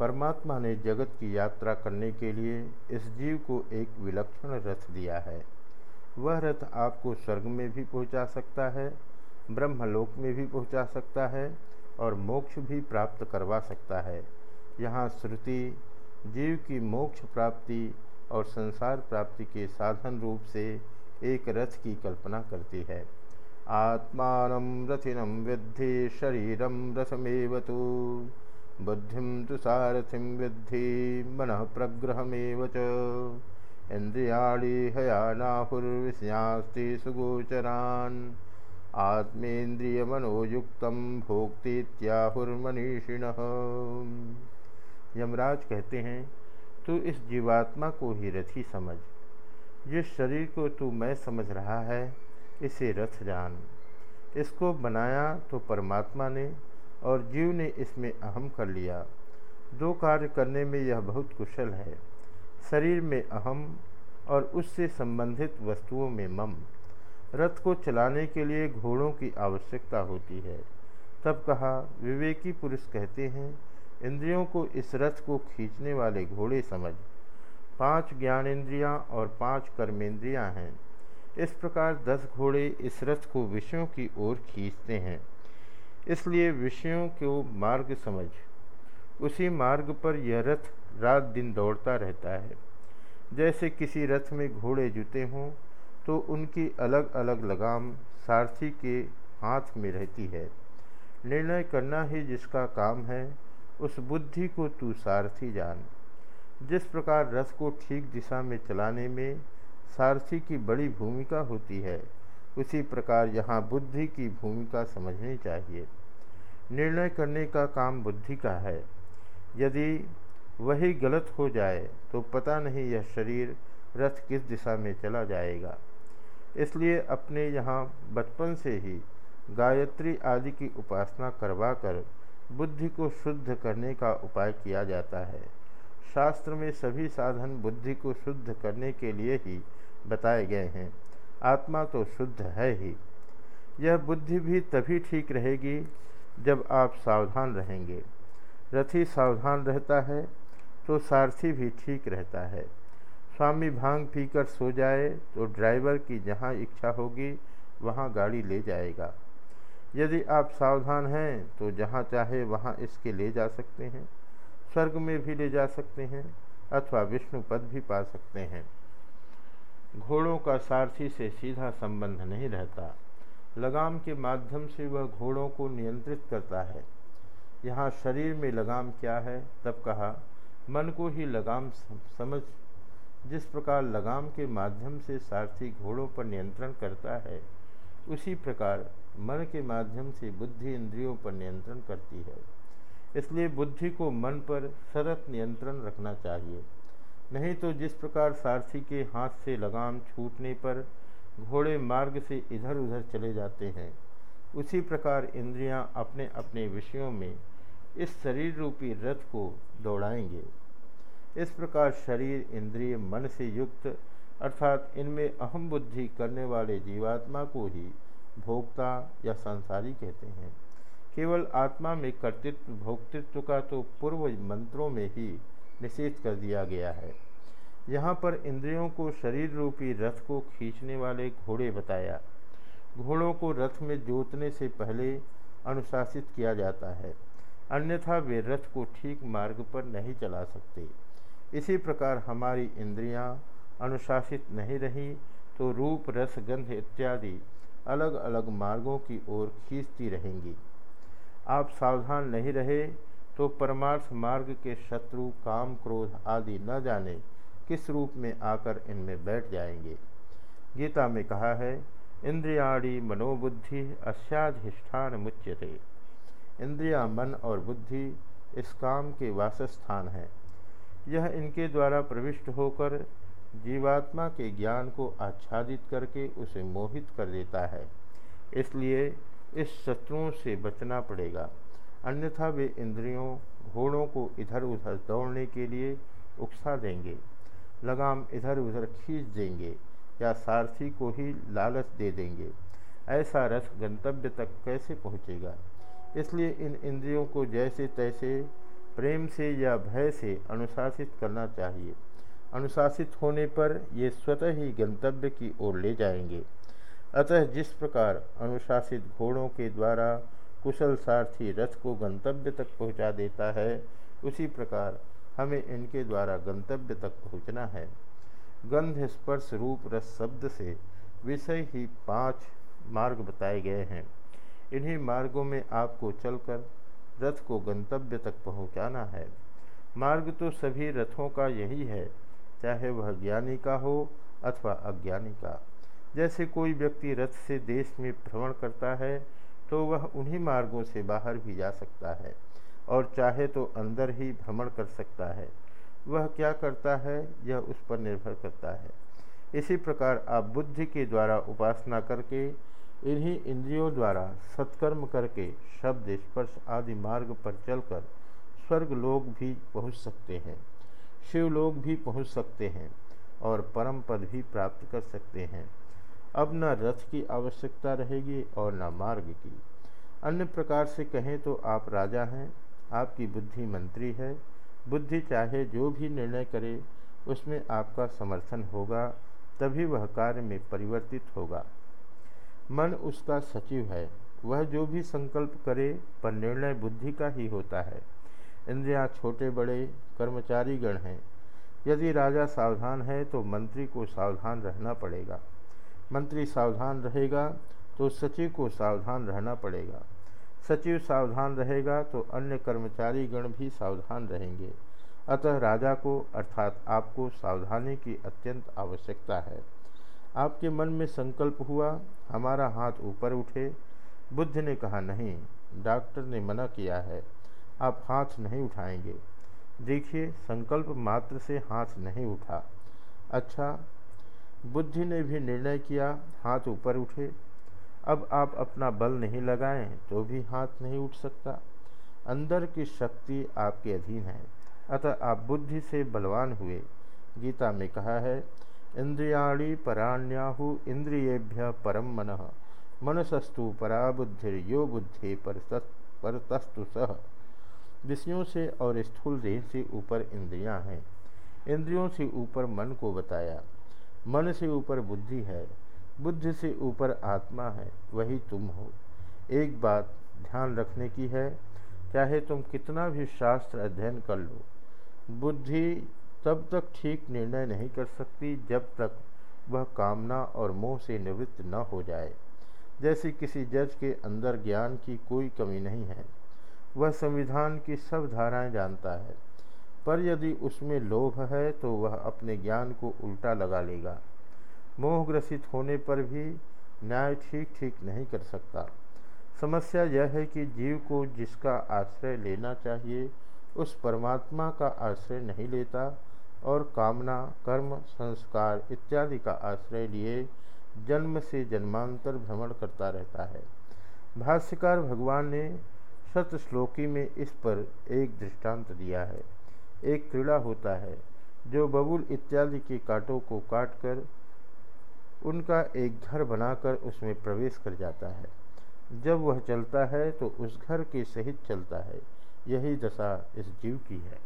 परमात्मा ने जगत की यात्रा करने के लिए इस जीव को एक विलक्षण रथ दिया है। वह रथ आपको स्वर्ग में भी पहुँचा सकता है, ब्रह्मलोक में भी पहुँचा सकता है और मोक्ष भी प्राप्त करवा सकता है। यहाँ श्रुति, जीव की मोक्ष प्राप्ति और संसार प्राप्ति के साधन रूप से एक रथ की कल्पना करती है। आत्मान रथिनम विद्धि शरीरम रथमेव तो। बुद्धि तो सारथिम विद्धि मन प्रग्रहमेव च। इंद्रियाणी हयानाहुर्विषयास्ति सुगोचरान्। आत्मेन्द्रियमनोयुक्त भोक्तीत्याहुर्मनीषिण। यमराज कहते हैं, तू इस जीवात्मा को ही रथी समझ। जिस शरीर को तू मैं समझ रहा है, इसे रथ जान। इसको बनाया तो परमात्मा ने और जीव ने इसमें अहम कर लिया। दो कार्य करने में यह बहुत कुशल है। शरीर में अहम और उससे संबंधित वस्तुओं में मम। रथ को चलाने के लिए घोड़ों की आवश्यकता होती है। तब कहा, विवेकी पुरुष कहते हैं, इंद्रियों को इस रथ को खींचने वाले घोड़े समझ। पाँच ज्ञानेन्द्रियाँ और पाँच कर्मेंद्रियाँ हैं। इस प्रकार दस घोड़े इस रथ को विषयों की ओर खींचते हैं। इसलिए विषयों को मार्ग समझ। उसी मार्ग पर यह रथ रात दिन दौड़ता रहता है। जैसे किसी रथ में घोड़े जुते हों तो उनकी अलग अलग लगाम सारथी के हाथ में रहती है। निर्णय करना ही जिसका काम है, उस बुद्धि को तू सारथी जान। जिस प्रकार रथ को ठीक दिशा में चलाने में सारथी की बड़ी भूमिका होती है, उसी प्रकार यहाँ बुद्धि की भूमिका समझनी चाहिए। निर्णय करने का काम बुद्धि का है। यदि वही गलत हो जाए तो पता नहीं यह शरीर रथ किस दिशा में चला जाएगा। इसलिए अपने यहाँ बचपन से ही गायत्री आदि की उपासना करवाकर बुद्धि को शुद्ध करने का उपाय किया जाता है। शास्त्र में सभी साधन बुद्धि को शुद्ध करने के लिए ही बताए गए हैं। आत्मा तो शुद्ध है ही। यह बुद्धि भी तभी ठीक रहेगी जब आप सावधान रहेंगे। रथी सावधान रहता है तो सारथी भी ठीक रहता है। स्वामी भाँग पीकर सो जाए तो ड्राइवर की जहाँ इच्छा होगी, वहाँ गाड़ी ले जाएगा। यदि आप सावधान हैं तो जहाँ चाहे वहाँ इसके ले जा सकते हैं। स्वर्ग में भी ले जा सकते हैं, अथवा विष्णु पद भी पा सकते हैं। घोड़ों का सारथी से सीधा संबंध नहीं रहता। लगाम के माध्यम से वह घोड़ों को नियंत्रित करता है। यहाँ शरीर में लगाम क्या है? तब कहा, मन को ही लगाम समझ। जिस प्रकार लगाम के माध्यम से सारथी घोड़ों पर नियंत्रण करता है, उसी प्रकार मन के माध्यम से बुद्धि इंद्रियों पर नियंत्रण करती है। इसलिए बुद्धि को मन पर सतत नियंत्रण रखना चाहिए। नहीं तो जिस प्रकार सारथी के हाथ से लगाम छूटने पर घोड़े मार्ग से इधर उधर चले जाते हैं। उसी प्रकार इंद्रियाँ अपने अपने विषयों में इस शरीर रूपी रथ को दौड़ाएँगे। इस प्रकार शरीर, इंद्रिय, मन से युक्त, अर्थात इनमें अहम बुद्धि करने वाले जीवात्मा को ही भोक्ता या संसारी कहते हैं। केवल आत्मा में कर्तृत्व, भोक्तृत्व का तो पूर्व मंत्रों में ही निषेध कर दिया गया है। यहाँ पर इंद्रियों को शरीर रूपी रथ को खींचने वाले घोड़े बताया। घोड़ों को रथ में जोतने से पहले अनुशासित किया जाता है, अन्यथा वे रथ को ठीक मार्ग पर नहीं चला सकते। इसी प्रकार हमारी इंद्रियाँ अनुशासित नहीं रही तो रूप, रस, गंध इत्यादि अलग अलग मार्गों की ओर खींचती रहेंगी। आप सावधान नहीं रहे तो परमार्थ मार्ग के शत्रु, काम क्रोध आदि न जाने। किस रूप में आकर इनमें बैठ जाएँगे? गीता में कहा है इंद्रियाड़ी मनोबुद्धि अस्याधिष्ठान मुच्यते। इंद्रिया मन और बुद्धि इस काम के वासस्थान हैं। यह इनके द्वारा प्रविष्ट होकर जीवात्मा के ज्ञान को आच्छादित करके उसे मोहित कर देता है। इसलिए इस शत्रुओं से बचना पड़ेगा। अन्यथा वे इंद्रियों, घोड़ों को इधर उधर दौड़ने के लिए उकसा देंगे। लगाम इधर उधर खींच देंगे या सारथी को ही लालच दे देंगे। ऐसा रथ गंतव्य तक कैसे पहुँचेगा? इसलिए इन इंद्रियों को जैसे तैसे प्रेम से या भय से अनुशासित करना चाहिए। अनुशासित होने पर ये स्वतः ही गंतव्य की ओर ले जाएँगे। अतः जिस प्रकार अनुशासित घोड़ों के द्वारा कुशल सारथी रथ को गंतव्य तक पहुँचा देता है, उसी प्रकार हमें इनके द्वारा गंतव्य तक पहुँचना है। गंध स्पर्श रूप रस शब्द से विषय ही पाँच मार्ग बताए गए हैं। इन्हीं मार्गों में आपको चलकर रथ को गंतव्य तक पहुंचाना है। मार्ग तो सभी रथों का यही है, चाहे वह ज्ञानी का हो अथवा अज्ञानी का। जैसे कोई व्यक्ति रथ से देश में भ्रमण करता है तो वह उन्हीं मार्गों से बाहर भी जा सकता है। और चाहे तो अंदर ही भ्रमण कर सकता है। वह क्या करता है, यह उस पर निर्भर करता है। इसी प्रकार आप बुद्धि के द्वारा उपासना करके, इन्हीं इंद्रियों द्वारा सत्कर्म करके शब्द, स्पर्श आदि मार्ग पर चलकर स्वर्ग लोग भी पहुँच सकते हैं, शिव लोग भी पहुँच सकते हैं और परम पद भी प्राप्त कर सकते हैं। अब न रथ की आवश्यकता रहेगी और न मार्ग की। अन्य प्रकार से कहें तो आप राजा हैं आपकी बुद्धि मंत्री है। बुद्धि चाहे जो भी निर्णय करे, उसमें आपका समर्थन होगा, तभी वह कार्य में परिवर्तित होगा। मन उसका सचिव है। वह जो भी संकल्प करे, पर निर्णय बुद्धि का ही होता है। इंद्रियाँ छोटे बड़े, कर्मचारी गण हैं। यदि राजा सावधान है तो मंत्री को सावधान रहना पड़ेगा। मंत्री सावधान रहेगा तो सचिव को सावधान रहना पड़ेगा। सचिव सावधान रहेगा तो अन्य कर्मचारी गण भी सावधान रहेंगे। अतः राजा को, अर्थात आपको, सावधानी की अत्यंत आवश्यकता है। आपके मन में संकल्प हुआ, हमारा हाथ ऊपर उठे। बुद्ध ने कहा, नहीं, डॉक्टर ने मना किया है, आप हाथ नहीं उठाएँगे। देखिए, संकल्प मात्र से हाथ नहीं उठा। अच्छा बुद्धि ने भी निर्णय किया, हाथ ऊपर उठे। अब आप अपना बल नहीं लगाएँ तो भी हाथ नहीं उठ सकता। अंदर की शक्ति आपके अधीन है। अतः आप बुद्धि से बलवान हुए। गीता में कहा है, इंद्रियाणी पराण्याहु इंद्रियेभ्य परम मन। मनसस्तु परा बुद्धिर्यो बुद्धि पर परतस्तु सह विषयों से और स्थूल देह से ऊपर इंद्रियाँ हैं। इंद्रियों से ऊपर मन को बताया। मन से ऊपर बुद्धि है। बुद्धि से ऊपर आत्मा है, वही तुम हो। एक बात ध्यान रखने की है, चाहे तुम कितना भी शास्त्र अध्ययन कर लो, बुद्धि तब तक ठीक निर्णय नहीं कर सकती जब तक वह कामना और मोह से निवृत्त न हो जाए। जैसे किसी जज के अंदर ज्ञान की कोई कमी नहीं है, वह संविधान की सब धाराएँ जानता है, पर यदि उसमें लोभ है तो वह अपने ज्ञान को उल्टा लगा लेगा। मोहग्रसित होने पर भी न्याय ठीक ठीक नहीं कर सकता। समस्या यह है कि जीव को जिसका आश्रय लेना चाहिए, उस परमात्मा का आश्रय नहीं लेता और कामना, कर्म, संस्कार इत्यादि का आश्रय लिए जन्म से जन्मांतर भ्रमण करता रहता है। भाष्यकार भगवान ने सत श्लोकी में इस पर एक दृष्टांत दिया है। एक क्रीड़ा होता है, जो बबुल इत्यादि के कांटों को काटकर उनका एक घर बनाकर उसमें प्रवेश कर जाता है। जब वह चलता है तो उस घर के सहित चलता है। यही दशा इस जीव की है।